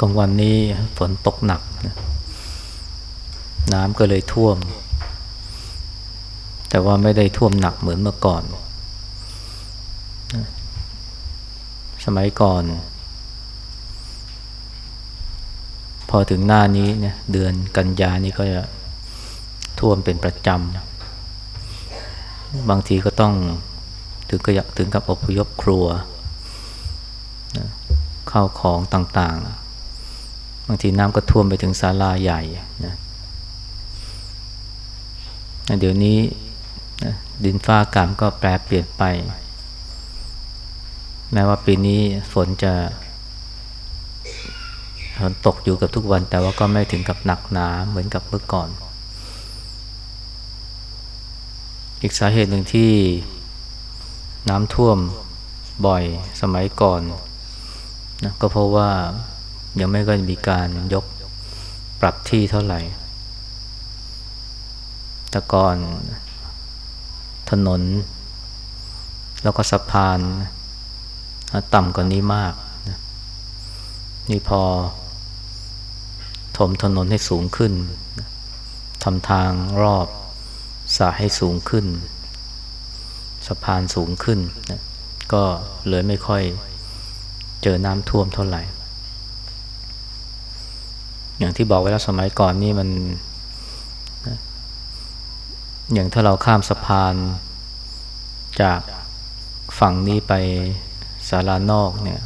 กลางวันนี้ฝนตกหนักนะน้ำก็เลยท่วม แต่ว่าไม่ได้ท่วมหนักเหมือนเมื่อก่อน สมัยก่อน พอถึงหน้านี้เนี่ยเดือนกันยานี้ก็จะท่วมเป็นประจำ บางทีก็ต้องถึงกับถึงกับอพยพครัวเข้าของต่างๆ บางทีน้ำก็ท่วมไปถึงศาลาใหญ่นะเดี๋ยวนี้ดินฟ้าอากาศก็แปรเปลี่ยนไป แม้ว่าปีนี้ฝนจะฝนตกอยู่กับทุกวัน แต่ว่าก็ไม่ถึงกับหนักหนาเหมือนกับเมื่อก่อน อีกสาเหตุหนึ่งที่น้ำท่วมบ่อยสมัยก่อนนะก็เพราะว่า ยังไม่ก็มีการยกปรับที่เท่าไหร่ แต่ก่อนถนน แล้วก็สะพาน ต่ำกว่านี้มาก นี่พอ ถมถนนให้สูงขึ้นทำทางรอบสาให้สูงขึ้น สะพานสูงขึ้น ก็เลยไม่ค่อยเจอน้ำท่วมเท่าไหร่ อย่างที่บอกไว้แล้วสมัยก่อนนี่มัน อย่างถ้าเราข้ามสะพานจากฝั่งนี้ไปสารานอกเนี่ย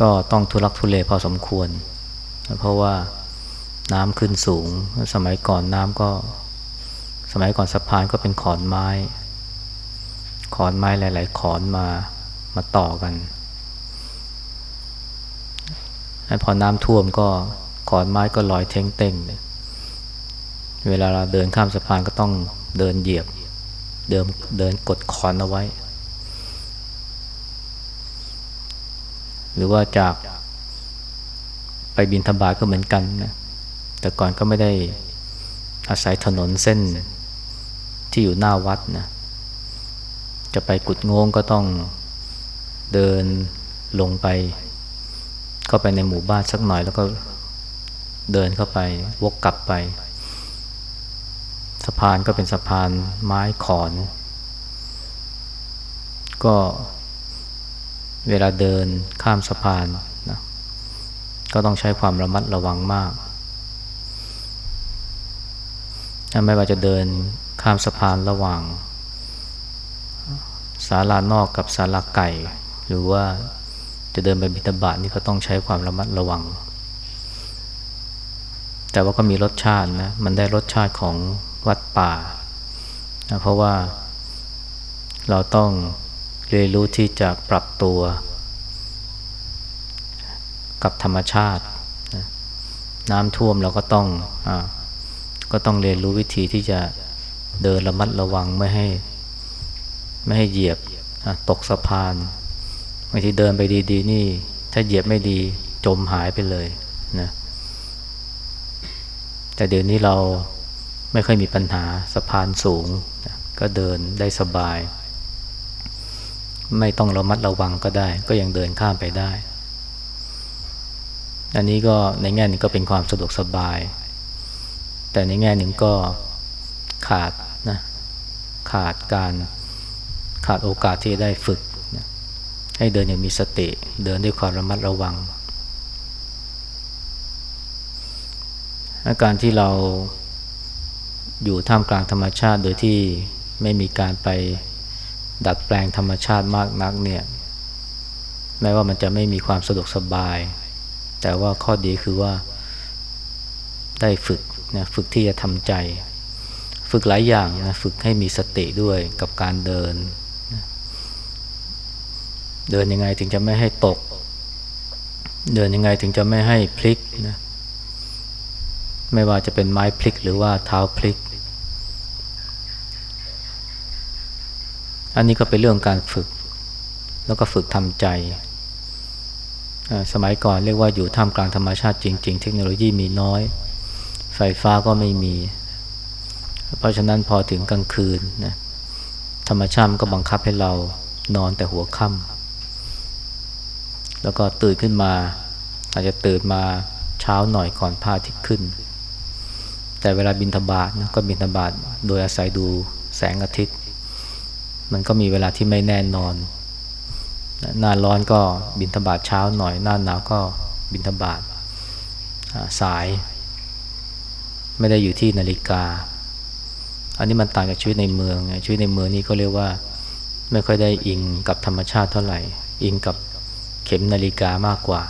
ก็ต้องทุลักทุเลพอสมควร เพราะว่าน้ำขึ้นสูง สมัยก่อนน้ำก็ สมัยก่อนสะพานก็เป็นขอนไม้ ขอนไม้หลาย ๆ ขอนมามาต่อกัน พอน้ำท่วมก็ขอนไม้ก็ลอยเท้งเต้งเวลาเราเดินข้ามสะพานก็ต้องเดินเหยียบ เดินเดินกดขอนเอาไว้ หรือว่าจากไปบินธบาตก็เหมือนกันนะแต่ก่อนก็ไม่ได้อาศัยถนนเส้นที่อยู่หน้าวัดนะจะไปกุดงงก็ต้องเดินลงไป เข้าไปในหมู่บ้านสักหน่อยแล้วก็เดินเข้าไปวกกลับไปสะพานก็เป็นสะพานไม้ขอน ก็เวลาเดินข้ามสะพานนะก็ต้องใช้ความระมัดระวังมาก ไม่ว่าจะเดินข้ามสะพานระหว่างศาลานอกกับศาลาไก่ หรือว่า จะเดินไปบิณฑบาตนี่ก็ต้องใช้ความระมัดระวัง แต่ว่าก็มีรสชาตินะ มันได้รสชาติของวัดป่านะเพราะว่าเราต้องเรียนรู้ที่จะปรับตัว กับธรรมชาตินะน้ำท่วมเราก็ต้องอก็ต้องเรียนรู้วิธีที่จะเดินระมัดระวังไม่ให้ ไม่ให้เหยียบตกสะพาน บางทีเดินไปดี ๆ นี่ ถ้าเหยียบไม่ดีจมหายไปเลยนะแต่เดี๋ยวนี้เราไม่ค่อยมีปัญหาสะพานสูงนะก็เดินได้สบาย ไม่ต้องระมัดระวังก็ได้ ก็ยังเดินข้ามไปได้ อันนี้ก็ในแง่นึงก็เป็นความสะดวกสบาย แต่ในแง่หนึ่งก็ขาดนะขาดการขาดโอกาสที่ได้ฝึก ให้เดินอย่างมีสติ เดินด้วยความระมัดระวัง อาการที่เราอยู่ท่ามกลางธรรมชาติโดยที่ไม่มีการไปดัดแปลงธรรมชาติมากนักเนี่ย แม้ว่ามันจะไม่มีความสะดวกสบาย แต่ว่าข้อดีคือว่าได้ฝึกนะฝึกที่จะทำใจ ฝึกหลายอย่างนะฝึกให้มีสติด้วยกับการเดิน เดินยังไงถึงจะไม่ให้ตก เดินยังไงถึงจะไม่ให้พลิกนะไม่ว่าจะเป็นไม้พลิกหรือว่าเท้าพลิก อันนี้ก็เป็นเรื่องการฝึก แล้วก็ฝึกทำใจ สมัยก่อนเรียกว่าอยู่ท่ามกลางธรรมชาติจริง ๆ เทคโนโลยีมีน้อย ไฟฟ้าก็ไม่มี เพราะฉะนั้นพอถึงกลางคืนนะธรรมชาติก็บังคับให้เรานอนแต่หัวค่ำ แล้วก็ตื่นขึ้นมา อาจจะตื่นมาเช้าหน่อยก่อนพระอาทิตย์ขึ้น แต่เวลาบินธบาตนะก็บินธบาตโดยอาศัยดูแสงอาทิตย์ มันก็มีเวลาที่ไม่แน่นอน หน้าร้อนก็บินธบาตเช้าหน่อย หน้าหนาวก็บินธบาตสาย ไม่ได้อยู่ที่นาฬิกา อันนี้มันต่างจากชีวิตในเมืองชีวิตในเมืองนี่ก็เรียกว่าไม่ค่อยได้อิงกับธรรมชาติเท่าไหร่ อิงกับ เข็มนาฬิกามากกว่า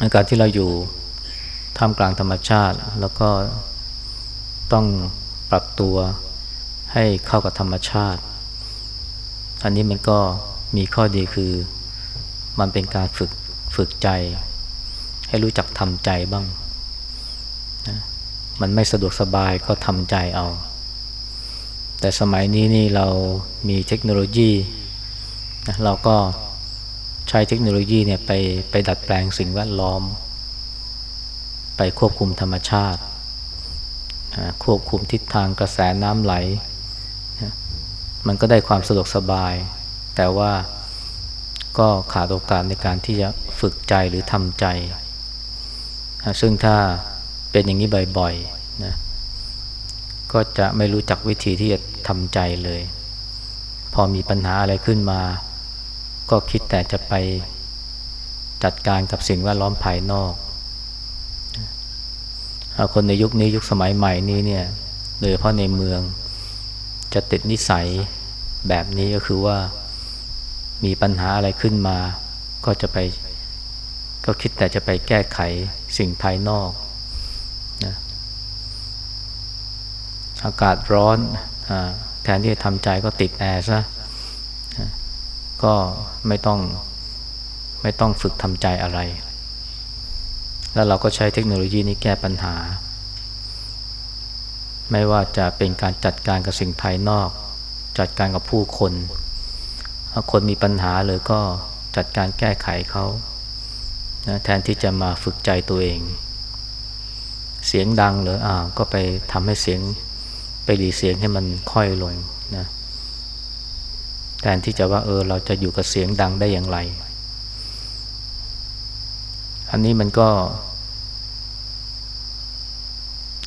อาการที่เราอยู่ท่ามกลางธรรมชาติ แล้วก็ต้องปรับตัวให้เข้ากับธรรมชาติ อันนี้มันก็มีข้อดีคือมันเป็นการฝึกฝึกใจ ให้รู้จักทำใจบ้างนะมันไม่สะดวกสบายก็ทำใจเอา แต่สมัยนี้นี่เรามีเทคโนโลยี นะเราก็ใช้เทคโนโลยีเนี่ยไปไปดัดแปลงสิ่งแวดล้อม ไปควบคุมธรรมชาติ ควบคุมทิศทางกระแสน้ำไหล มันก็ได้ความสะดวกสบาย แต่ว่าก็ขาดโอกาสในการที่จะฝึกใจหรือทำใจ ซึ่งถ้าเป็นอย่างนี้บ่อยๆนะก็จะไม่รู้จักวิธีที่จะทำใจเลย พอมีปัญหาอะไรขึ้นมา ก็คิดแต่จะไปจัดการกับสิ่งแวดล้อมภายนอกคนในยุคนี้ยุคสมัยใหม่นี้เนี่ยโดยเฉพาะในเมืองจะติดนิสัยแบบนี้ก็คือว่ามีปัญหาอะไรขึ้นมา ก็จะไปก็คิดแต่จะไปแก้ไขสิ่งภายนอกนะอากาศร้อนอแทนที่จะทำใจก็ติดแอร์ซะ ก็ไม่ต้องไม่ต้องฝึกทำใจอะไร แล้วเราก็ใช้เทคโนโลยีนี้แก้ปัญหา ไม่ว่าจะเป็นการจัดการกับสิ่งภายนอก จัดการกับผู้คนถ้าคนมีปัญหาเลยก็จัดการแก้ไขเขานะแทนที่จะมาฝึกใจตัวเอง เสียงดังหรืออ่าก็ไปทำให้เสียงไปหลีเสียงให้มันค่อยลงนะ แทนที่จะว่าเออเราจะอยู่กับเสียงดังได้อย่างไร อันนี้มันก็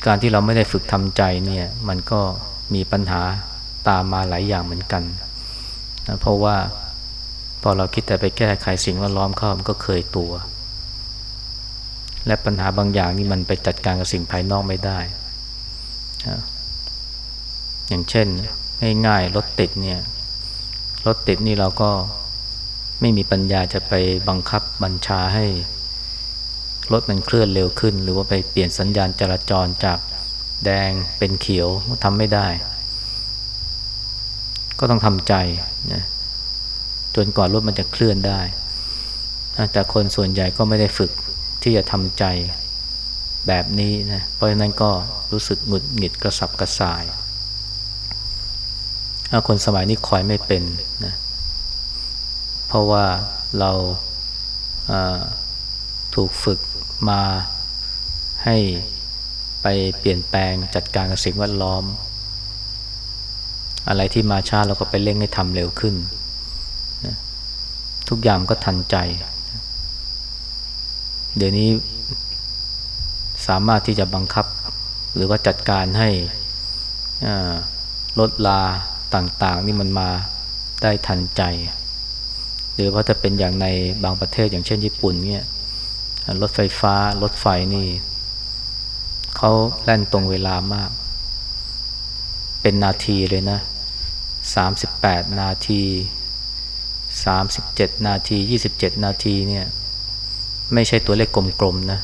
การที่เราไม่ได้ฝึกทำใจเนี่ยมันก็มีปัญหาตามมาหลายอย่างเหมือนกันนะเพราะว่าพอเราคิดแต่ไปแก้ไขสิ่งแวดล้อมเข้ามันก็เคยตัว และปัญหาบางอย่างนี่มันไปจัดการกับสิ่งภายนอกไม่ได้นะอย่างเช่นง่ายๆรถติดเนี่ย รถติดนี่เราก็ไม่มีปัญญาจะไปบังคับบัญชาให้ รถมันเคลื่อนเร็วขึ้น หรือว่าไปเปลี่ยนสัญญาณจราจรจากแดงเป็นเขียวทำไม่ได้ ก็ต้องทำใจนะจนกว่ารถมันจะเคลื่อนได้ แต่คนส่วนใหญ่ก็ไม่ได้ฝึกที่จะทำใจแบบนี้นะ เพราะฉะนั้นก็รู้สึกหงุดหงิดกระสับกระส่าย คนสมัยนี้คอยไม่เป็นนะเพราะว่าเราถูกฝึกมาให้ไปเปลี่ยนแปลงจัดการกับสิ่งแวดล้อม อะไรที่มาช้าเราก็ไปเร่งให้ทำเร็วขึ้นนะทุกอย่างก็ทันใจ เดี๋ยวนี้สามารถที่จะบังคับ หรือว่าจัดการให้ลดลา ต่างๆ นี่มันมาได้ทันใจ หรือว่าถ้าเป็นอย่างในบางประเทศอย่างเช่นญี่ปุ่นเนี่ยรถไฟฟ้ารถไฟนี่เขาแล่นตรงเวลามาก เป็นนาทีเลยนะ 38 นาที 37 นาที 27 นาทีเนี่ยไม่ใช่ตัวเลขกลมๆนะ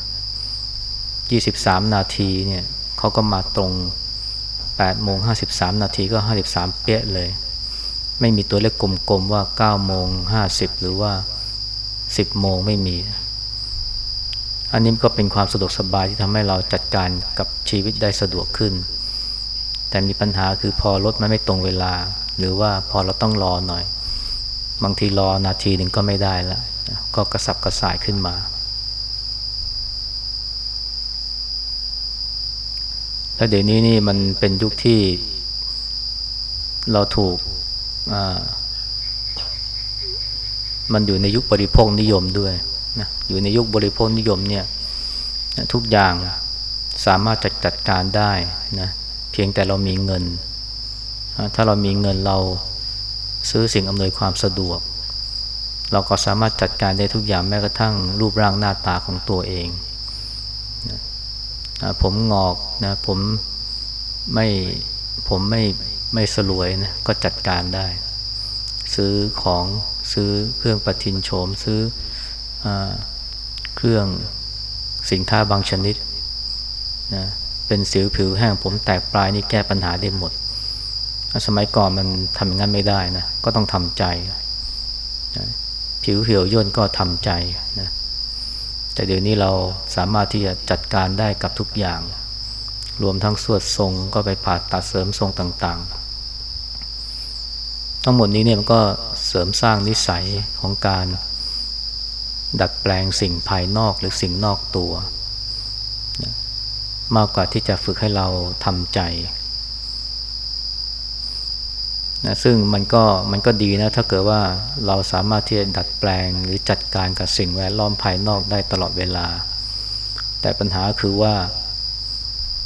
23 นาทีเนี่ยเขาก็มาตรง 8โมง53 นาทีก็ 53 เป๊ะเลย ไม่มีตัวเลขกลมๆว่า9โมง50 หรือว่า 10 โมงไม่มี อันนี้ก็เป็นความสะดวกสบายที่ทำให้เราจัดการกับชีวิตได้สะดวกขึ้น แต่มีปัญหาคือพอรถมันไม่ตรงเวลา หรือว่าพอเราต้องรอหน่อย บางทีรอนาทีหนึ่งก็ไม่ได้แล้วก็กระสับกระส่ายขึ้นมา แล้วเดี๋ยวนี้นี่มันเป็นยุคที่ เราถูกมันอยู่ในยุคบริโภคนิยมด้วยนะอยู่ในยุคบริโภคนิยมเนี่ยทุกอย่างสามารถจัดจัดการได้นะเพียงแต่เรามีเงิน ถ้าเรามีเงินเราซื้อสิ่งอำนวยความสะดวก เราก็สามารถจัดการได้ทุกอย่างแม้กระทั่งรูปร่างหน้าตาของตัวเอง ผมงอกนะผมไม่ผมไม่ไม่สลวยนะก็จัดการได้ ซื้อของซื้อเครื่องประทินโฉมซื้ออเครื่องสินค้าบางชนิดนะเป็นสิวผิวแห้งผมแตกปลายนี่แก้ปัญหาได้หมด สมัยก่อนมันทำอย่างนั้นไม่ได้นะก็ต้องทำใจนะผิวเหี่ยวย่นก็ทำใจนะ แต่เดี๋ยวนี้เราสามารถที่จะจัดการได้กับทุกอย่าง รวมทั้งสวดทรงก็ไปผ่าตัดเสริมทรงต่างๆ ทั้งหมดนี้เนี่ยมันก็เสริมสร้างนิสัยของการดัดแปลงสิ่งภายนอกหรือสิ่งนอกตัว มากกว่าที่จะฝึกให้เราทำใจ นะซึ่งมันก็มันก็ดีนะ ถ้าเกิดว่าเราสามารถที่จะดัดแปลงหรือจัดการกับสิ่งแวดล้อมภายนอกได้ตลอดเวลา แต่ปัญหาคือว่า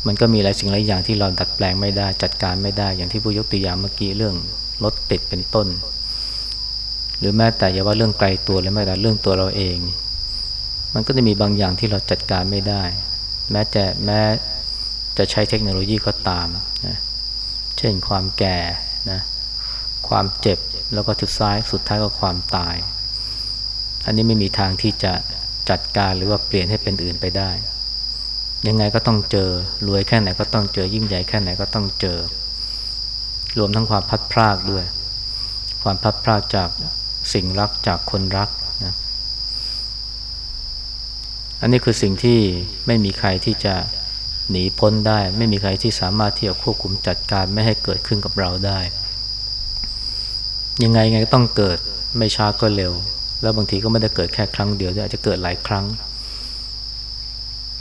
มันก็มีหลายสิ่งหลายอย่างที่เราดัดแปลงไม่ได้จัดการไม่ได้อย่างที่ผู้ยกตัวอย่างเมื่อกี้เรื่องรถติดเป็นต้น หรือแม้แต่อย่าว่าเรื่องไกลตัวเลยแม้แต่เรื่องตัวเราเอง มันก็จะมีบางอย่างที่เราจัดการไม่ได้ แม้แต่แม้จะใช้เทคโนโลยีก็ตามนะเช่นความแก่นะ ความเจ็บแล้วก็ทุดท้ายสุดท้ายก็ความตาย อันนี้ไม่มีทางที่จะจัดการหรือว่าเปลี่ยนให้เป็นอื่นไปได้ ยังไงก็ต้องเจอรวยแค่ไหนก็ต้องเจอยิ่งใหญ่แค่ไหนก็ต้องเจอ รวมทั้งความพัดพรากด้วย ความพัดพรากจากสิ่งรักจากคนรักนะอันนี้คือสิ่งที่ไม่มีใครที่จะหนีพ้นได้ ไม่มีใครที่สามารถที่จะควบคุมจัดการไม่ให้เกิดขึ้นกับเราได้ ยังไงไงก็ต้องเกิดไม่ช้าก็เร็ว แล้วบางทีก็ไม่ได้เกิดแค่ครั้งเดียวอาจจะเกิดหลายครั้ง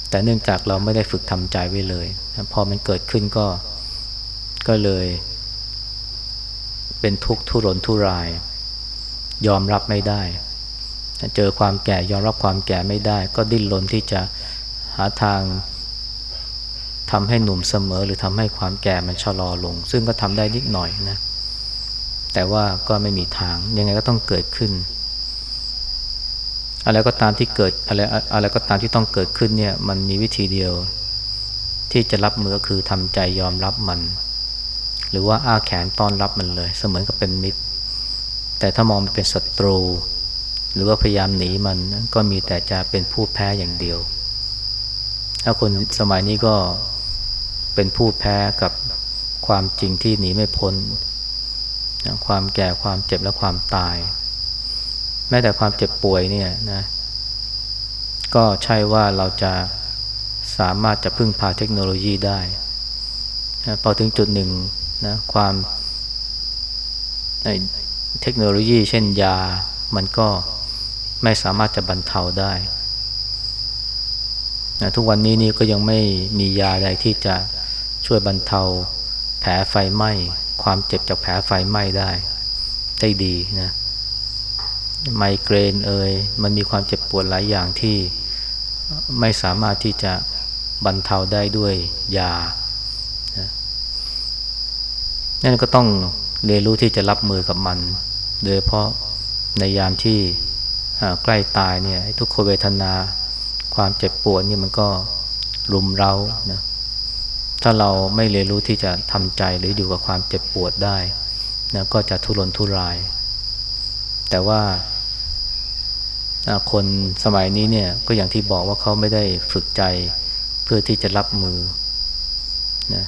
แต่เนื่องจากเราไม่ได้ฝึกทำใจไว้เลย พอมันเกิดขึ้นก็ก็เลย เป็นทุกข์ทุรนทุราย ยอมรับไม่ได้ เจอความแก่ยอมรับความแก่ไม่ได้ ก็ดิ้นรนที่จะหาทางทำให้หนุ่มเสมอหรือทำให้ความแก่มันชะลอลง ซึ่งก็ทำได้นิดหน่อยนะ แต่ว่าก็ไม่มีทาง ยังไงก็ต้องเกิดขึ้น อะไรก็ตามที่เกิดอะไรอะไรก็ตามที่ต้องเกิดขึ้นเนี่ยมันมีวิธีเดียว ที่จะรับมือก็คือทำใจยอมรับมัน หรือว่าอ้าแขนต้อนรับมันเลย เสมือนกับเป็นมิตร แต่ถ้ามองมันเป็นศัตรู หรือว่าพยายามหนีมันก็มีแต่จะเป็นผู้แพ้อย่างเดียว ถ้าคนสมัยนี้ก็เป็นผู้แพ้กับความจริงที่หนีไม่พ้น นะความแก่ความเจ็บและความตาย แม้แต่ความเจ็บป่วยเนี่ยนะก็ใช่ว่าเราจะสามารถจะพึ่งพาเทคโนโลยีได้นะพอถึงจุดหนึ่งนะความเทคโนโลยีเช่นยา มันก็ไม่สามารถจะบรรเทาได้นะทุกวันนี้นี่ก็ยังไม่มียาใดที่จะช่วยบรรเทาแผลไฟไหม้ ความเจ็บจากแผลไฟไหม้ได้ ได้ดีนะไมเกรนเอ่ยมันมีความเจ็บปวดหลายอย่างที่ไม่สามารถที่จะบรรเทาได้ด้วยยานะนั่นก็ต้องเรียนรู้ที่จะรับมือกับมัน โดยเพราะในยามที่ใกล้ตายเนี่ยทุกขเวทนา ความเจ็บปวดนี่มันก็รุมเรานะ ถ้าเราไม่เรียนรู้ที่จะทำใจหรืออยู่กับความเจ็บปวดได้นะก็จะทุรนทุราย แต่ว่าคนสมัยนี้เนี่ยก็อย่างที่บอกว่าเขาไม่ได้ฝึกใจเพื่อที่จะรับมือนะ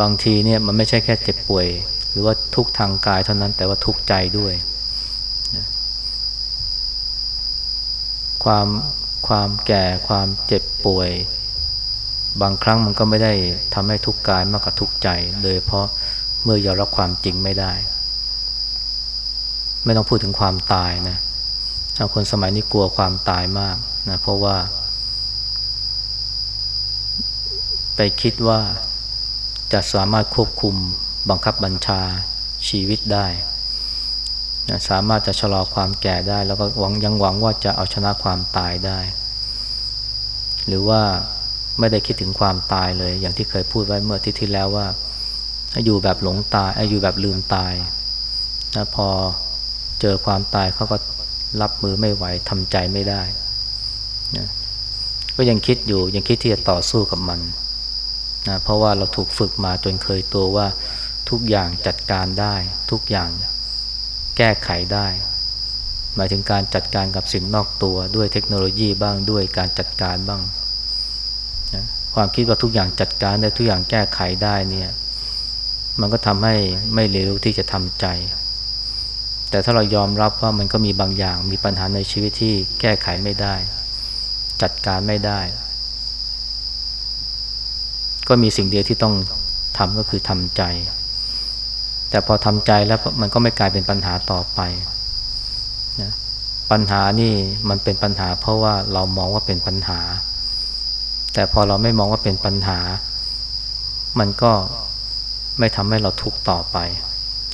บางทีเนี่ยมันไม่ใช่แค่เจ็บป่วย หรือว่าทุกทางกายเท่านั้นแต่ว่าทุกใจด้วยนะความความแก่ความเจ็บป่วย บางครั้งมันก็ไม่ได้ทำให้ทุกข์กายมากกว่าทุกข์ใจโดยเพราะเมื่อยอมรับความจริงไม่ได้ ไม่ต้องพูดถึงความตายนะชาวคนสมัยนี้กลัวความตายมากนะเพราะว่า ไปคิดว่าจะสามารถควบคุมบังคับบัญชาชีวิตได้นะสามารถจะชะลอความแก่ได้ แล้วก็หวังยังหวังว่าจะเอาชนะความตายได้ หรือว่า ไม่ได้คิดถึงความตายเลย อย่างที่เคยพูดไว้เมื่อที่ที่แล้วว่าอยู่แบบหลงตายอยู่แบบลืมตายนะพอเจอความตายเขาก็รับมือไม่ไหวทำใจไม่ได้นะก็ยังคิดอยู่ยังคิดที่จะต่อสู้กับมันนะเพราะว่าเราถูกฝึกมาจนเคยตัวว่าทุกอย่างจัดการได้ ทุกอย่างแก้ไขได้ หมายถึงการจัดการกับสิ่งนอกตัวด้วยเทคโนโลยีบ้างด้วยการจัดการบ้าง ความคิดว่าทุกอย่างจัดการได้ทุกอย่างแก้ไขได้เนี่ยมันก็ทำให้ไม่เร็วที่จะทำใจ แต่ถ้าเรายอมรับว่ามันก็มีบางอย่างมีปัญหาในชีวิตที่แก้ไขไม่ได้ จัดการไม่ได้ ก็มีสิ่งเดียวที่ต้องทำก็คือทำใจ แต่พอทำใจแล้วมันก็ไม่กลายเป็นปัญหาต่อไปนะปัญหานี่มันเป็นปัญหาเพราะว่าเรามองว่าเป็นปัญหา แต่พอเราไม่มองว่าเป็นปัญหา มันก็ไม่ทำให้เราทุกข์ต่อไป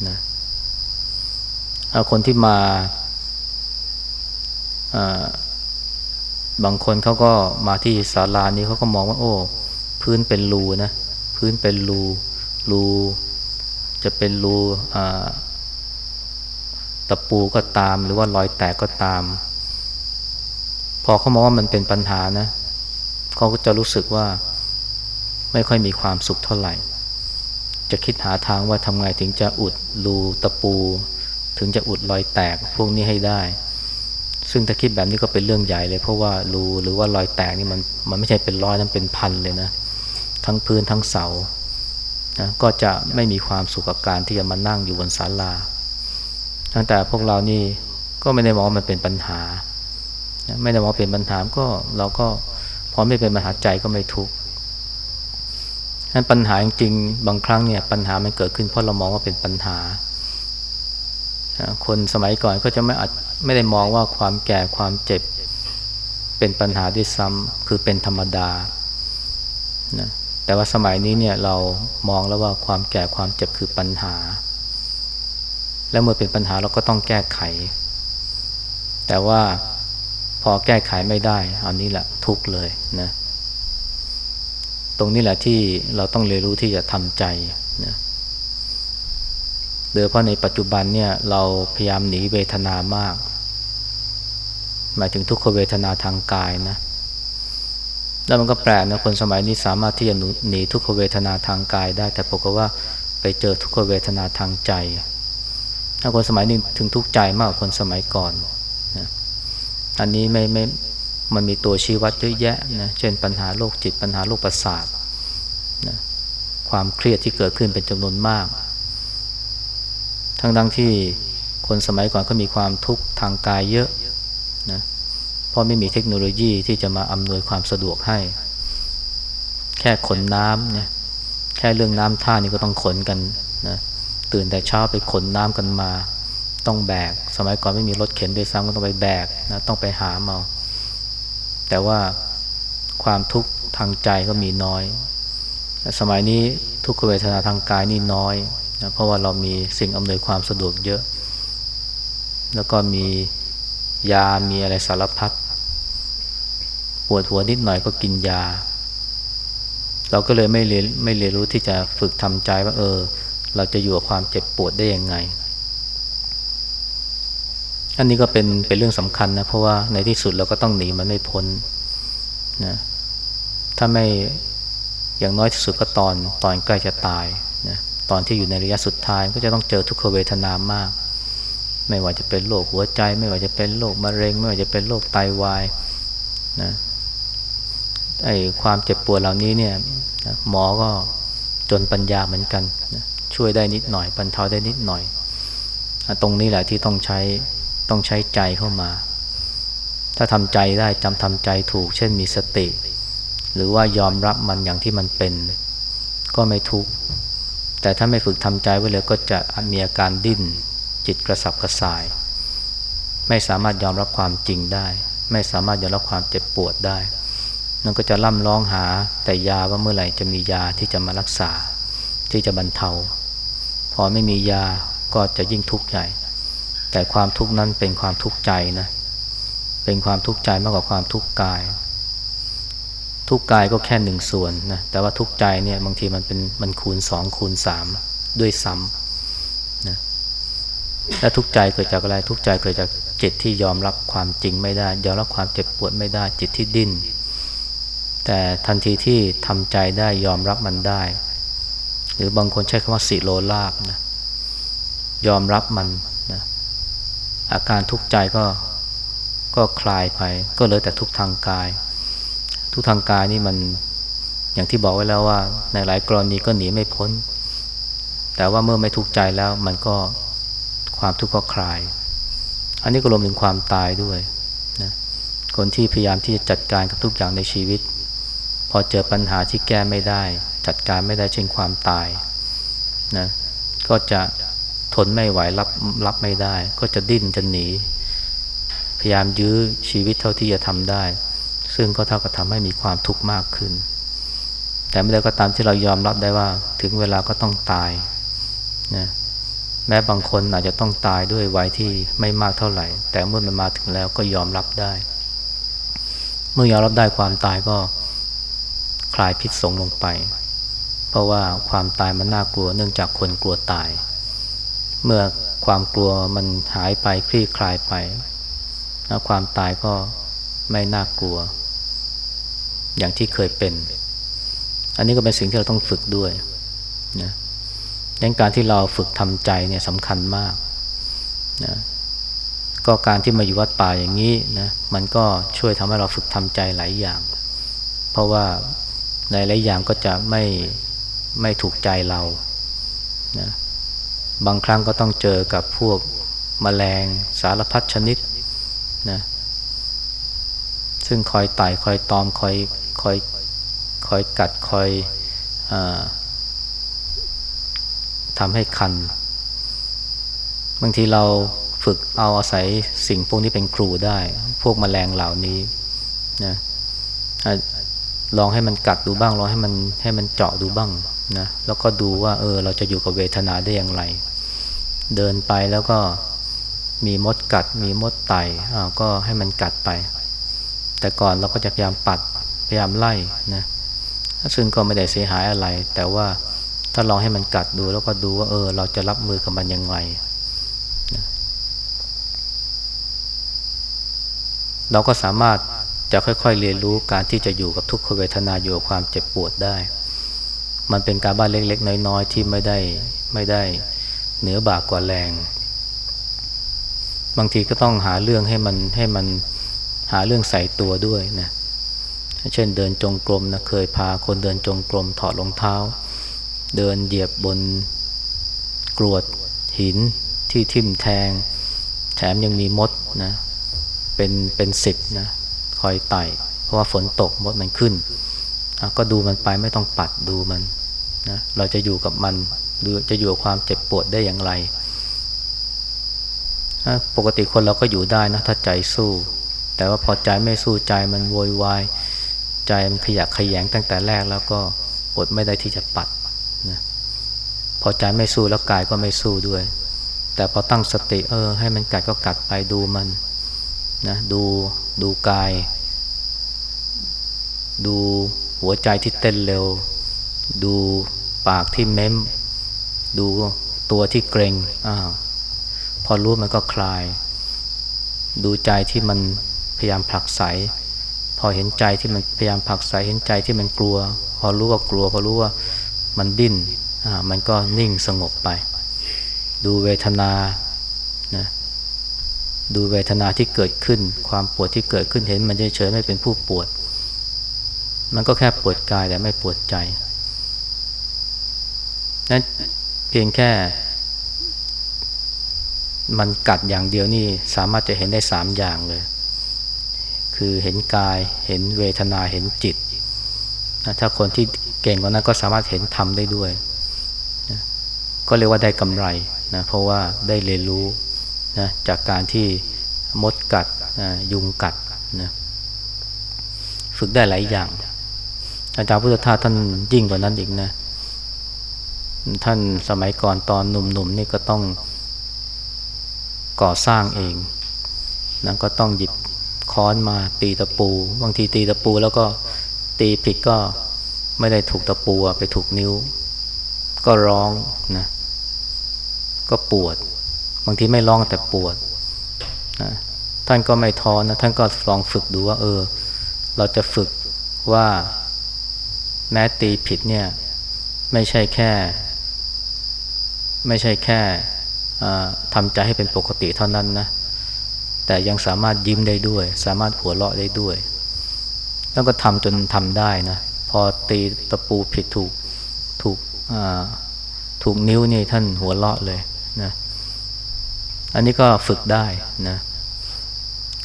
นะคนที่มาบางคนเขาก็มาที่ศาลานี้เขาก็มองว่า โอ้ พื้นเป็นรูนะ พื้นเป็นรูรูจะเป็นรูตะปูก็ตาม หรือว่ารอยแตกก็ตาม พอเขามองว่ามันเป็นปัญหานะ เขาก็จะรู้สึกว่าไม่ค่อยมีความสุขเท่าไหร่ จะคิดหาทางว่าทำไงถึงจะอุดรูตะปู ถึงจะอุดรอยแตกพวกนี้ให้ได้ ซึ่งถ้าคิดแบบนี้ก็เป็นเรื่องใหญ่เลย เพราะว่ารูหรือว่ารอยแตกนี่มันมันไม่ใช่เป็นร้อยนั้นเป็นพันเลยนะ ทั้งพื้นทั้งเสานะก็จะไม่มีความสุขกับการที่จะมานั่งอยู่บนศาลาตั้งแต่พวกเรานี่ก็ไม่ได้มองว่ามันเป็นปัญหา ไม่ได้มองเป็นปัญหาก็เราก็ พอไม่เป็นปัญหาใจก็ไม่ทุกข์นั้นปัญหาจริงๆบางครั้งเนี่ยปัญหามันเกิดขึ้นเพราะเรามองว่าเป็นปัญหา คนสมัยก่อนก็จะไม่อาจไม่ได้มองว่าความแก่ความเจ็บ เป็นปัญหาด้วยซ้ำคือเป็นธรรมดานะแต่ว่าสมัยนี้เนี่ยเรามองแล้วว่าความแก่ความเจ็บคือปัญหา และเมื่อเป็นปัญหาเราก็ต้องแก้ไข แต่ว่า พอแก้ไขไม่ได้อันนี้แหละทุกเลยนะตรงนี้แหละที่เราต้องเรียนรู้ที่จะทำใจนะโดยเพราะในปัจจุบันเนี่ยเราพยายามหนีเวทนามาก หมายถึงทุกขเวทนาทางกายนะแล้วมันก็แปลกนะคนสมัยนี้สามารถที่จะหนีทุกขเวทนาทางกายได้ แต่ปรากฏว่าไปเจอทุกขเวทนาทางใจถ้าคนสมัยนี้ถึงทุกข์ใจมากกว่าคนสมัยก่อน อันนี้ไม่ไม่มันมีตัวชี้วัดเยอะแยะนะเช่นปัญหาโรคจิตปัญหาโรคประสาทนะความเครียดที่เกิดขึ้นเป็นจำนวนมาก ทั้งดังที่คนสมัยก่อนก็มีความทุกข์ทางกายเยอะนะเพราะไม่มีเทคโนโลยีที่จะมาอำนวยความสะดวกให้ แค่ขนน้ำเนี่ยแค่เรื่องน้ำท่านี่ก็ต้องขนกันนะตื่นแต่เช้าไปขนน้ำกันมา ต้องแบก สมัยก่อนไม่มีรถเข็นด้วยซ้ำก็ต้องไปแบกนะต้องไปหามา แต่ว่าความทุกข์ทางใจก็มีน้อย สมัยนี้ทุกขเวทนาทางกายนี่น้อยนะเพราะว่าเรามีสิ่งอำนวยความสะดวกเยอะ แล้วก็มียา มีอะไรสารพัด ปวดหัวนิดหน่อยก็กินยา เราก็เลยไม่เรียนไม่เรียนรู้ที่จะฝึกทำใจว่าเออ เราจะอยู่กับความเจ็บปวดได้ยังไง อันนี้ก็เป็นเป็นเรื่องสำคัญนะเพราะว่าในที่สุดเราก็ต้องหนีมันไม่พ้นนะถ้าไม่อย่างน้อยที่สุดก็ตอนตอนใกล้จะตายนะตอนที่อยู่ในระยะสุดท้ายก็จะต้องเจอทุกขเวทนามาก ไม่ว่าจะเป็นโรคหัวใจ ไม่ว่าจะเป็นโรคมะเร็ง ไม่ว่าจะเป็นโรคไตาวายนะไอความเจ็บปวดเหล่านี้เนี่ยนะหมอก็จนปัญญาเหมือนกันนะช่วยได้นิดหน่อยบรรเทาได้นิดหน่อย ตรงนี้แหละที่ต้องใช้ ต้องใช้ใจเข้ามา ถ้าทำใจได้จำทำใจถูก เช่นมีสติ หรือว่ายอมรับมันอย่างที่มันเป็น ก็ไม่ทุกข์แต่ถ้าไม่ฝึกทำใจไว้เลยก็จะมีอาการดิ้น จิตกระสับกระส่าย ไม่สามารถยอมรับความจริงได้ ไม่สามารถยอมรับความเจ็บปวดได้นั่นก็จะล่ำร้องหาแต่ยาว่าเมื่อไหร่จะมียาที่จะมารักษา ที่จะบรรเทา พอไม่มียาก็จะยิ่งทุกข์ใหญ่ แต่ความทุกข์นั้นเป็นความทุกข์ใจนะ เป็นความทุกข์ใจมากกว่าความทุกข์กาย ทุกข์กายก็แค่หนึ่งส่วนนะ แต่ว่าทุกข์ใจเนี่ยบางทีมันเป็นมันคูณสองคูณสามด้วยซ้ำนะและทุกข์ใจเกิดจากอะไร ทุกข์ใจเกิดจากจิตที่ยอมรับความจริงไม่ได้ ยอมรับความเจ็บปวดไม่ได้ จิตที่ดิ้น แต่ทันทีที่ทำใจได้ยอมรับมันได้ หรือบางคนใช้คำว่าสิโลลาบนะ ยอมรับมัน อาการทุกข์ใจก็ก็คลายไป ก็เหลือแต่ทุกทางกาย ทุกทางกายนี่มันอย่างที่บอกไว้แล้วว่า ในหลายกรณีก็หนีไม่พ้น แต่ว่าเมื่อไม่ทุกข์ใจแล้วมันก็ความทุกข์ก็คลาย อันนี้ก็รวมถึงความตายด้วยนะคนที่พยายามที่จะจัดการกับทุกอย่างในชีวิต พอเจอปัญหาที่แก้ไม่ได้ จัดการไม่ได้เช่นความตายนะก็จะ ทนไม่ไหวรับรับไม่ได้ ก็จะดิ้นจะหนี พยายามยื้อชีวิตเท่าที่จะทำได้ ซึ่งก็เท่ากับทำให้มีความทุกข์มากขึ้น แต่ไม่ได้ก็ตามที่เรายอมรับได้ว่า ถึงเวลาก็ต้องตายนะแม้บางคนอาจจะต้องตายด้วยวัยที่ไม่มากเท่าไหร่ แต่เมื่อมันมาถึงแล้วก็ยอมรับได้ เมื่อยอมรับได้ความตายก็คลายพิษสงลงไป เพราะว่าความตายมันน่ากลัวเนื่องจากคนกลัวตาย เมื่อความกลัวมันหายไปคลี่คลายไปแล้วความตายก็ไม่น่ากลัว อย่างที่เคยเป็น อันนี้ก็เป็นสิ่งที่เราต้องฝึกด้วยนะดังการที่เราฝึกทำใจเนี่ยสำคัญมากนะก็การที่มาอยู่วัดป่าอย่างนี้นะมันก็ช่วยทำให้เราฝึกทำใจหลายอย่าง เพราะว่าในหลายอย่างก็จะไม่ไม่ถูกใจเรานะ บางครั้งก็ต้องเจอกับพวกมแมลงสารพัดชนิดนะซึ่งคอยไต่คอยตอมคอยคอยคอยกัดคอยอทำให้คัน บางทีเราฝึกเอาอาศัยสิ่งพวกนี้เป็นครูได้ พวกมแมลงเหล่านี้นะลองให้มันกัดดูบ้างลองให้มันให้มันเจาะดูบ้างนะแล้วก็ดูว่าเออเราจะอยู่กับเวทนาได้อย่างไร เดินไปแล้วก็มีมดกัด มีมดไต่ก็ให้มันกัดไป แต่ก่อนเราก็จะพยายามปัดพยายามไล่นะซึ่งก็ไม่ได้เสียหายอะไร แต่ว่าถ้าลองให้มันกัดดูแล้วก็ดูว่าเออ เราจะรับมือกับมันยังไงนะเราก็สามารถจะค่อยๆเรียนรู้การที่จะอยู่กับทุกขเวทนาอยู่กับความเจ็บปวดได้ มันเป็นการบ้านเล็กๆ น้อยๆ ที่ไม่ได้ไม่ได้ เหนือบากกว่าแรง บางทีก็ต้องหาเรื่องให้มันให้มันหาเรื่องใส่ตัวด้วยนะเช่นเดินจงกรมนะเคยพาคนเดินจงกรมถอดรองเท้า เดินเหยียบบนกรวดหินที่ทิ่มแทง แถมยังมีมดนะเป็นเป็นสิบนะคอยไต่ เพราะว่าฝนตกมดมันขึ้น ก็ดูมันไปไม่ต้องปัดดูมันนะเราจะอยู่กับมัน ดูจะอยู่กับความเจ็บปวดได้อย่างไร ปกติคนเราก็อยู่ได้นะถ้าใจสู้ แต่ว่าพอใจไม่สู้ใจมันโวยวายใจมันขยักขยงตั้งแต่แรกแล้วก็อดไม่ได้ที่จะปัดนะพอใจไม่สู้แล้วกายก็ไม่สู้ด้วย แต่พอตั้งสติเออ ให้มันกัดก็กัดไปดูมันนะดูดูกาย ดูหัวใจที่เต้นเร็ว ดูปากที่เม้ม ดูตัวที่เกรงอ้าวพอรู้มันก็คลาย ดูใจที่มันพยายามผลักไสพอเห็นใจที่มันพยายามผลักไสเห็นใจที่มันกลัว พอรู้ว่ากลัว พอรู้ว่ามันดิ้นอ่ามันก็นิ่งสงบไป ดูเวทนานะดูเวทนาที่เกิดขึ้น ความปวดที่เกิดขึ้นเห็น มันเฉยๆไม่เป็นผู้ปวด มันก็แค่ปวดกายแต่ไม่ปวดใจนั้น เพียงแค่ มันกัดอย่างเดียวนี่สามารถจะเห็นได้สามอย่างเลย คือเห็นกายเห็นเวทนาเห็นจิต ถ้าคนที่เก่งกว่านั้นก็สามารถเห็นธรรมได้ด้วย ก็เรียกว่าได้กำไรนะเพราะว่าได้เรียนรู้นะจากการที่มดกัดยุงกัดนะฝึกได้หลายอย่าง อาจารย์พุทธทาสท่านยิ่งกว่านั้นอีกนะ ท่านสมัยก่อนตอนหนุ่มๆนนี่ก็ต้องก่อสร้างเองนั้นก็ต้องหยิบค้อนมาตีตะปู บางทีตีตะปูแล้วก็ตีผิดก็ไม่ได้ถูกตะปูไปถูกนิ้ว ก็ร้องนะก็ปวด บางทีไม่ร้องแต่ปวดนะท่านก็ไม่ท้อนะท่านก็ลองฝึกดูว่า เออ เราจะฝึกว่าแม้ตีผิดเนี่ย ไม่ใช่แค่ ไม่ใช่แค่ทำใจให้เป็นปกติเท่านั้นนะแต่ยังสามารถยิ้มได้ด้วย สามารถหัวเราะได้ด้วย แล้วก็ทำจนทำได้นะพอตีตะปูผิดถูกถูกถูกนิ้วนี่ท่านหัวเราะเลยนะอันนี้ก็ฝึกได้นะ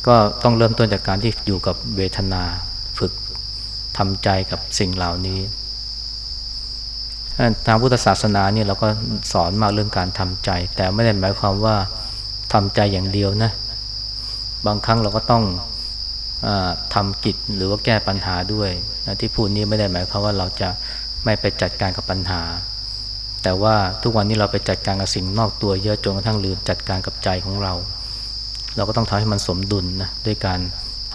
ก็ต้องเริ่มต้นจากการที่อยู่กับเวทนา ฝึกทำใจกับสิ่งเหล่านี้ ทางพุทธศาสนาเนี่ยเราก็สอนมากเรื่องการทำใจ แต่ไม่ได้หมายความว่าทำใจอย่างเดียวนะ บางครั้งเราก็ต้องอทำกิจหรือว่าแก้ปัญหาด้วยนะที่พูดนี้ไม่ได้หมายความว่าเราจะไม่ไปจัดการกับปัญหา แต่ว่าทุกวันนี้เราไปจัดการกับสิ่งนอกตัวเยอะจนกระทั่งลืมจัดการกับใจของเรา เราก็ต้องทำให้มันสมดุลนะด้วยการ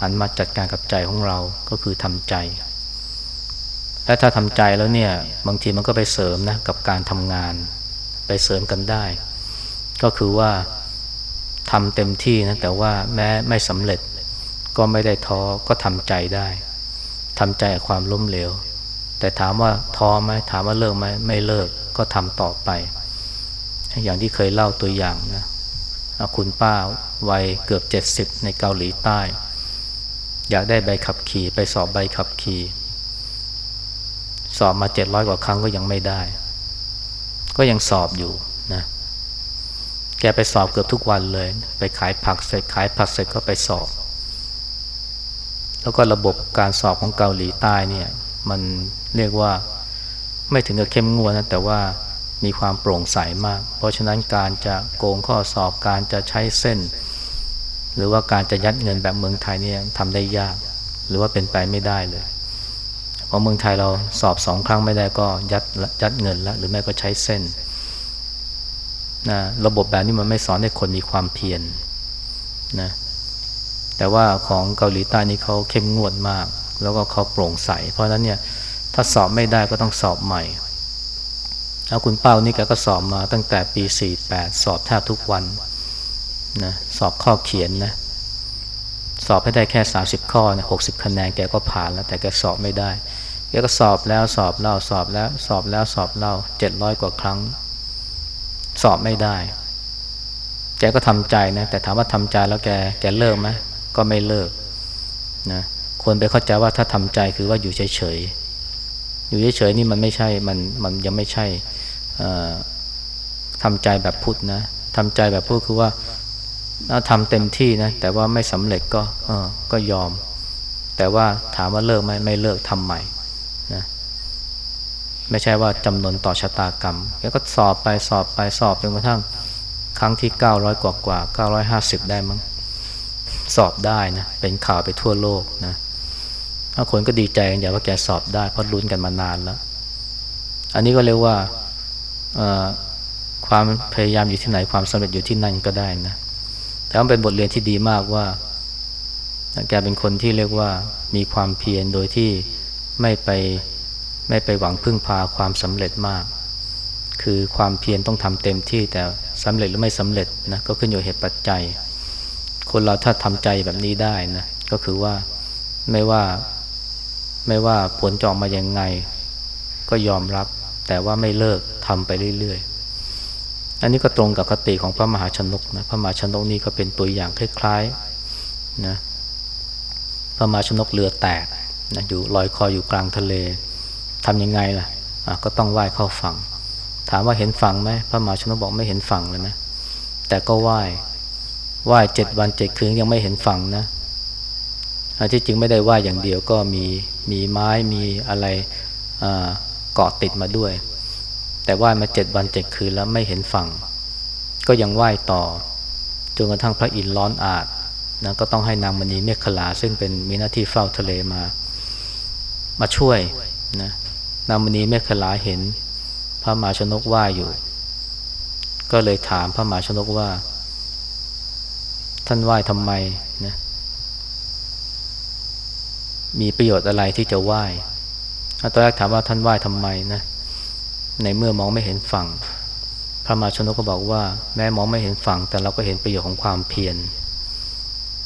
หันมาจัดการกับใจของเราก็คือทำใจ และถ้าทำใจแล้วเนี่ยบางทีมันก็ไปเสริมนะกับการทำงาน ไปเสริมกันได้ ก็คือว่าทำเต็มที่นะแต่ว่าแม้ไม่สำเร็จก็ไม่ได้ท้อก็ทำใจได้ทำใจกับความล้มเหลว แต่ถามว่าท้อไหมถามว่าเลิกไหมไม่เลิกก็ทำต่อไป อย่างที่เคยเล่าตัวอย่างนะคุณป้าวัยเกือบเจ็ดสิบในเกาหลีใต้ อยากได้ใบขับขี่ไปสอบใบขับขี่ สอบมาเจ็ดร้อยกว่าครั้งก็ยังไม่ได้ ก็ยังสอบอยู่นะแกไปสอบเกือบทุกวันเลย ไปขายผักเสร็จขายผักเสร็จก็ไปสอบ แล้วก็ระบบการสอบของเกาหลีใต้เนี่ย มันเรียกว่าไม่ถึงกับเข้มงวดนะแต่ว่ามีความโปร่งใสมาก เพราะฉะนั้นการจะโกงข้อสอบการจะใช้เส้น หรือว่าการจะยัดเงินแบบเมืองไทยเนี่ยทำได้ยาก หรือว่าเป็นไปไม่ได้เลย พอเมืองไทยเราสอบสองครั้งไม่ได้ก็ยัดยัดเงินล้วหรือแม่ก็ใช้เส้นนะระบบแบบนี้มันไม่สอนให้คนมีความเพียรนนะแต่ว่าของเกาหลีใต้นี่เขาเข้มงวดมาก แล้วก็เขาโปร่งใส เพราะนั้นเนี่ยถ้าสอบไม่ได้ก็ต้องสอบใหม่แล้วคุณเป้านี่แกก็สอบมาตั้งแต่ปี 48 สอบแทบทุกวันนะสอบข้อเขียนนะสอบให้ได้แค่ 30 ข้อนะหกคะแนนแกก็ผ่านแล้วแต่แกสอบไม่ได้ แกก็สอบแล้วสอบเล่าสอบแล้วสอบแล้วสอบเล่าเจ็ดร้อยกว่าครั้ง สอบไม่ได้ แกก็ทำใจนะแต่ถามว่าทำใจแล้วแกแกเลิกไหมก็ไม่เลิกนะควรไปเข้าใจว่าถ้าทำใจคือว่าอยู่เฉยๆอยู่เฉยๆนี่มันไม่ใช่มันมันยังไม่ใช่ทำใจแบบพุทธนะทำใจแบบพุทธคือว่าทำเต็มที่นะแต่ว่าไม่สำเร็จก็เออก็ยอม แต่ว่าถามว่าเลิกไหมไม่เลิกทำใหม่ ไม่ใช่ว่าจำนวนต่อชะตากรรมแกก็สอบไปสอบไปสอบจนกระทั่งครั้งที่เก้าร้อยกว่ากว่าเก้าร้อยห้าสิบได้มั้งสอบได้นะเป็นข่าวไปทั่วโลกนะถ้าคนก็ดีใจกันอย่างว่าแกสอบได้เพราะลุ้นกันมานานแล้ว อันนี้ก็เรียกว่าความพยายามอยู่ที่ไหนความสำเร็จอยู่ที่นั่นก็ได้นะแต่มันเป็นบทเรียนที่ดีมากว่าแกเป็นคนที่เรียกว่ามีความเพียรโดยที่ไม่ไป ไม่ไปหวังพึ่งพาความสำเร็จมาก คือความเพียรต้องทำเต็มที่แต่สำเร็จหรือไม่สำเร็จนะก็ขึ้นอยู่เหตุปัจจัย คนเราถ้าทำใจแบบนี้ได้นะก็คือว่าไม่ว่าไม่ว่าผลจองมายังไง ก็ยอมรับ แต่ว่าไม่เลิกทำไปเรื่อยๆ อันนี้ก็ตรงกับคติของพระมหาชนกนะพระมหาชนกนี่ก็เป็นตัวอย่างคล้ายๆนะพระมหาชนกเรือแตกนะอยู่ลอยคออยู่กลางทะเล ทำยังไงล่ะะก็ต้องไหว้เข้าฝั่ง ถามว่าเห็นฝั่งไหมพระมหาชนกบอกไม่เห็นฝั่งเลยนะแต่ก็ไหว้ไหว้เจ็ดวันเจ็ดคืนยังไม่เห็นฝั่งนะที่จริงไม่ได้ไหว้อย่างเดียวก็มีมีไม้มีอะไรเกาะติดมาด้วย แต่ไหว้มาเจ็ดวันเจ็ดคืนแล้วไม่เห็นฝั่ง ก็ยังไหว้ต่อจนกระทั่งพระอินทร์ร้อนอาจนะก็ต้องให้นางมณีเมฆขลาซึ่งเป็นมีหน้าที่เฝ้าทะเลมา มาช่วยนะ นางมณีเมฆขลาเห็น พระมหาชนกว่าอยู่ ก็เลยถามพระมหาชนกว่า ท่านไหว้ทำไมนะมีประโยชน์อะไรที่จะไหว้ตอนแรกถามว่าท่านไหว้ทำไมนะ ในเมื่อมองไม่เห็นฝั่ง พระมาชนกก็บอกว่า แม้มองไม่เห็นฝั่ง แต่เราก็เห็นประโยชน์ของความเพียร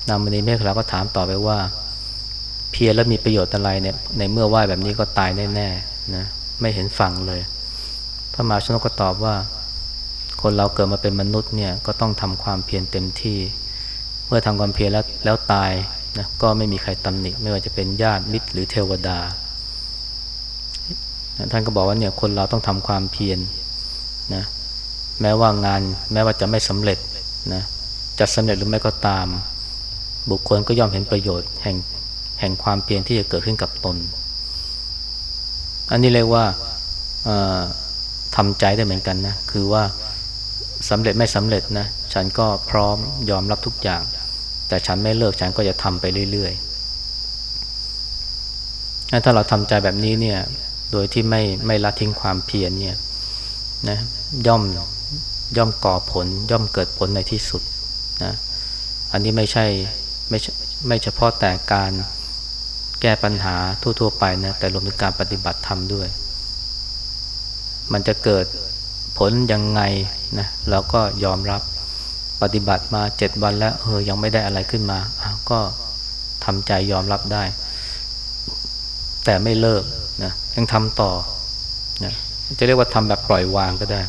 นามณีเมฆเราก็ถามต่อไปว่า เพียรแล้วมีประโยชน์อะไรเนี่ยในเมื่อไหว้แบบนี้ก็ตายแน่ๆ นะไม่เห็นฝั่งเลย พระมาชนกก็ตอบว่า คนเราเกิดมาเป็นมนุษย์เนี่ยก็ต้องทำความเพียรเต็มที่ เมื่อทำความเพียรแล้วแล้วตายนะก็ไม่มีใครตำหนิไม่ว่าจะเป็นญาติมิตรหรือเทวดา ท่านก็บอกว่าเนี่ยคนเราต้องทำความเพียรนะแม้ว่างานแม้ว่าจะไม่สำเร็จนะจะสำเร็จหรือไม่ก็ตาม บุคคลก็ย่อมเห็นประโยชน์แห่งแห่งความเพียรที่จะเกิดขึ้นกับตน อันนี้เรียกว่าทำใจได้เหมือนกันนะ คือว่าสำเร็จไม่สำเร็จนะ ฉันก็พร้อมยอมรับทุกอย่าง แต่ฉันไม่เลิกฉันก็จะทำไปเรื่อยๆ ถ้าเราทำใจแบบนี้เนี่ย โดยที่ไม่ไม่ละทิ้งความเพียรเนี่ยนะย่อมย่อมก่อผล ย่อมเกิดผลในที่สุดนะ อันนี้ไม่ใช่ไม่ไม่เฉพาะแต่การ แก้ปัญหาทั่ว ๆ ไปนะแต่รวมถึงการปฏิบัติธรรมด้วย มันจะเกิดผลยังไงนะเราก็ยอมรับปฏิบัติมาเจ็ดวันแล้วเออยังไม่ได้อะไรขึ้นมาก็ทำใจยอมรับได้ แต่ไม่เลิกนะยังทำต่อนะจะเรียกว่าทำแบบปล่อยวางก็ได้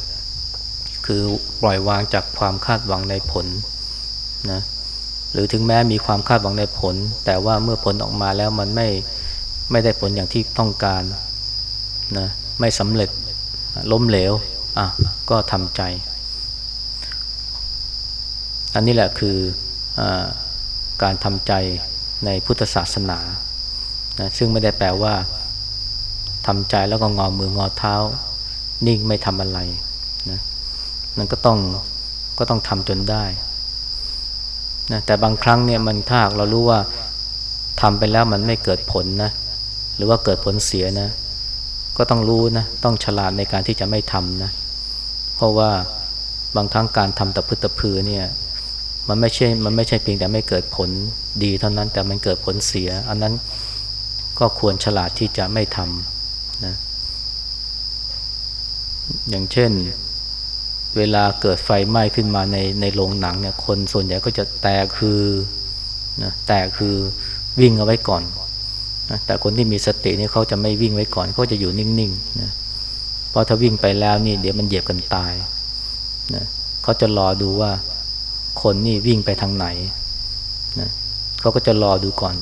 คือปล่อยวางจากความคาดหวังในผลนะ หรือถึงแม้มีความคาดหวังในผล แต่ว่าเมื่อผลออกมาแล้วมันไม่ไม่ได้ผลอย่างที่ต้องการนะไม่สำเร็จล้มเหลวอะก็ทำใจ อันนี้แหละคืออการทำใจในพุทธศาสนานะซึ่งไม่ได้แปลว่าทำใจแล้วก็งอมืองอเท้า นิ่งไม่ทำอะไรนะมันก็ต้องก็ต้องทำจนได้ นะแต่บางครั้งเนี่ยมันถ้าเรารู้ว่าทำไปแล้วมันไม่เกิดผลนะ หรือว่าเกิดผลเสียนะ ก็ต้องรู้นะ ต้องฉลาดในการที่จะไม่ทำนะ เพราะว่าบางครั้งการทำตะพึตะพือเนี่ยมันไม่ใช่ มันไม่ใช่เพียงแต่ไม่เกิดผลดีเท่านั้นแต่มันเกิดผลเสีย อันนั้นก็ควรฉลาดที่จะไม่ทำนะ อย่างเช่น เวลาเกิดไฟไหม้ขึ้นมาในในโรงหนังเนี่ยคนส่วนใหญ่ก็จะแตกคือนะแตกคือวิ่งเอาไว้ก่อนนะแต่คนที่มีสตินี่เขาจะไม่วิ่งไว้ก่อนเขาจะอยู่นิ่งๆนะเพราะถ้าวิ่งไปแล้วนี่เดี๋ยวมันเหยียบกันตายนะเขาจะรอดูว่าคนนี่วิ่งไปทางไหนนะเขาก็จะรอดูก่อน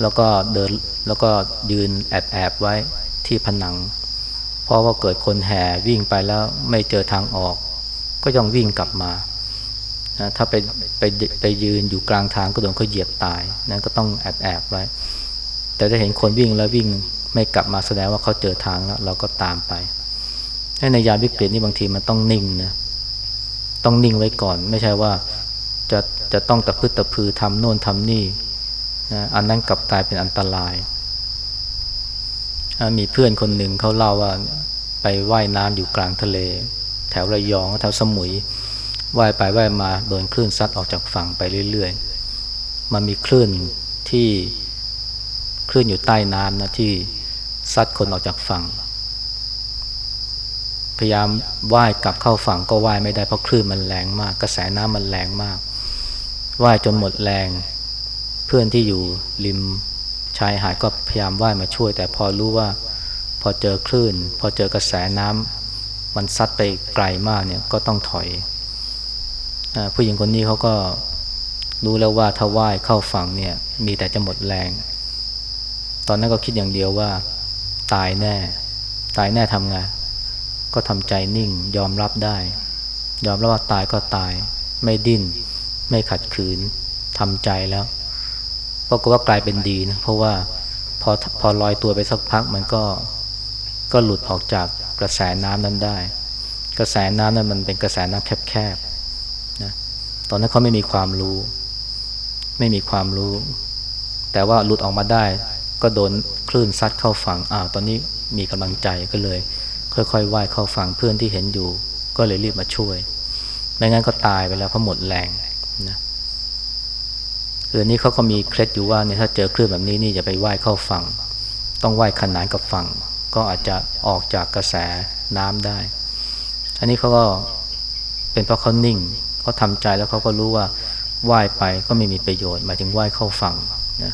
แล้วก็เดินแล้วก็ยืนแอบแอบไว้ที่ผนัง เพราะว่าเกิดคนแห่วิ่งไปแล้วไม่เจอทางออก ก็ต้องวิ่งกลับมานะถ้าไปไปไปยืนอยู่กลางทางก็โดนเขาเหยียบตายนั้นก็ต้องแอบแอบไว้ แต่ถ้าเห็นคนวิ่งแล้ววิ่งไม่กลับมาแสดงว่าเขาเจอทางแล้ว เราก็ตามไปในยามวิกฤตนี่บางทีมันต้องนิ่งนะต้องนิ่งไว้ก่อน ไม่ใช่ว่าจะจะต้องตะพึดตะพือทำโน่นทำนี่นะอันนั้นกลับกลายเป็นอันตราย มีเพื่อนคนหนึ่งเขาเล่าว่าไปไว่ายน้ำอยู่กลางทะเล แถวระยองแถวสมุยว่ายไปว่ายมาโดนคลื่นซัดออกจากฝั่งไปเรื่อยๆ มันมีคลื่นที่คลื่นอยู่ใต้น้ำนะที่ซัดคนออกจากฝั่ง พยายามว่ายกลับเข้าฝั่งก็ว่ายไม่ได้เพราะคลื่นมันแรงมาก กระแสน้ำมันแรงมากว่ายจนหมดแรง เพื่อนที่อยู่ริม ชายหาดก็พยายามว่ายมาช่วย แต่พอรู้ว่าพอเจอคลื่น พอเจอกระแสน้ำมันซัดไปไกลมากเนี่ยก็ต้องถอยอผู้หญิงคนนี้เขาก็รู้แล้วว่าถ้าว่ายเข้าฝั่งเนี่ยมีแต่จะหมดแรง ตอนนั้นก็คิดอย่างเดียวว่า ตายแน่ ตายแน่ทำไงก็ทำใจนิ่งยอมรับได้ ยอมรับว่าตายก็ตาย ไม่ดิ้น ไม่ขัดขืนทำใจแล้ว ปรากฏว่ากลายเป็นดีนะเพราะว่าพอพอลอยตัวไปสักพักมันก็ก็หลุดออกจากกระแสน้ำนั้นได้ กระแสน้ำนั้นมันเป็นกระแสน้ำแคบๆนะตอนนั้นเขาไม่มีความรู้ ไม่มีความรู้ แต่ว่าหลุดออกมาได้ ก็โดนคลื่นซัดเข้าฝั่งอ้าวตอนนี้มีกำลังใจก็เลย ค่อยๆว่ายเข้าฝั่งเพื่อนที่เห็นอยู่ ก็เลยรีบมาช่วย ไม่งั้นก็ตายไปแล้วเพราะหมดแรงนะ คือนี้เขาก็มีเคล็ดอยู่ว่าเนี่ยถ้าเจอคลื่นแบบนี้นี่อย่าไปว่ายเข้าฝั่ง ต้องว่ายขนานกับฝั่ง ก็อาจจะออกจากกระแสน้ำได้ อันนี้เขาก็เป็นเพราะเขานิ่งเขาทำใจแล้วเขาก็รู้ว่าว่ายไปก็ไม่มีประโยชน์ หมายถึงว่ายเข้าฝั่งนะ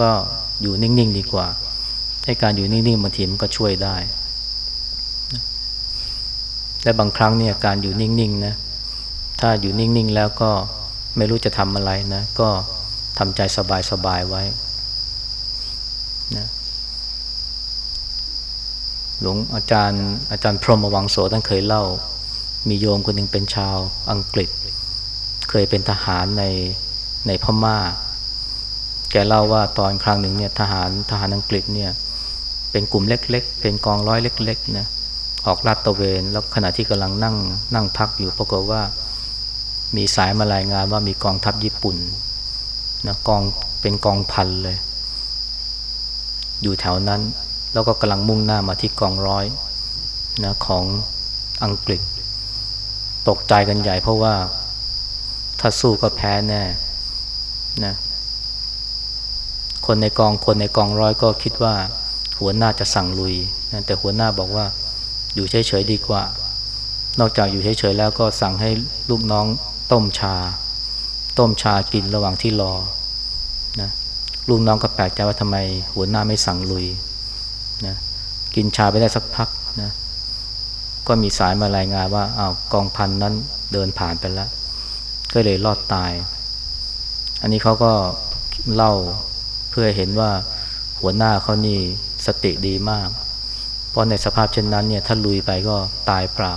ก็อยู่นิ่งๆดีกว่าให้การอยู่นิ่งๆบางทีมันก็ช่วยได้และบางครั้งเนี่ยการอยู่นิ่งๆนะถ้าอยู่นิ่งๆแล้วก็ ไม่รู้จะทำอะไรนะ ก็ทำใจสบายๆไว้นะหลวงอาจารย์ อาจารย์พรหมวังโสท่านเคยเล่า มีโยมคนหนึ่งเป็นชาวอังกฤษ เคยเป็นทหารในในพม่า แกเล่าว่าตอนครั้งหนึ่งเนี่ยทหารทหารอังกฤษเนี่ยเป็นกลุ่มเล็ก ๆ เป็นกองร้อยเล็ก ๆ นะ ออกลาดตะเวน แล้วขณะที่กำลังนั่งนั่งพักอยู่ปรากฏว่า มีสายมารายงานว่ามีกองทัพญี่ปุ่นนะกองเป็นกองพันเลย อยู่แถวนั้น แล้วก็กำลังมุ่งหน้ามาที่กองร้อยนะของอังกฤษ ตกใจกันใหญ่เพราะว่าถ้าสู้ก็แพ้แน่นะคนในกองคนในกองร้อยก็คิดว่า หัวหน้าจะสั่งลุยนะแต่หัวหน้าบอกว่าอยู่เฉยๆดีกว่า นอกจากอยู่เฉยๆแล้วก็สั่งให้ลูกน้อง ต้มชา ต้มชากินระหว่างที่รอนะลูกน้องก็แปลกใจว่าทำไมหัวหน้าไม่สั่งลุยนะกินชาไปได้สักพักนะก็มีสายมารายงานว่าอ้าวกองพันนั้นเดินผ่านไปแล้ว ก็เลยรอดตาย อันนี้เขาก็เล่าเพื่อเห็นว่าหัวหน้าเขานี่สติดีมาก เพราะในสภาพเช่นนั้นเนี่ยถ้าลุยไปก็ตายเปล่า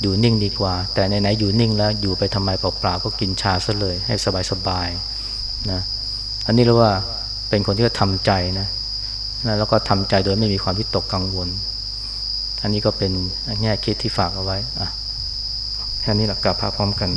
อยู่นิ่งดีกว่า แต่ไหนๆอยู่นิ่งแล้วอยู่ไปทำไมเปล่าๆก็กินชาซะเลย ให้สบายๆนะอันนี้เรียกว่าเป็นคนที่ทำใจนะนะแล้วก็ทำใจโดยไม่มีความวิตกกังวล อันนี้ก็เป็นแง่คิดที่ฝากเอาไว้อะแค่นี้หลักกับพาพร้อมกัน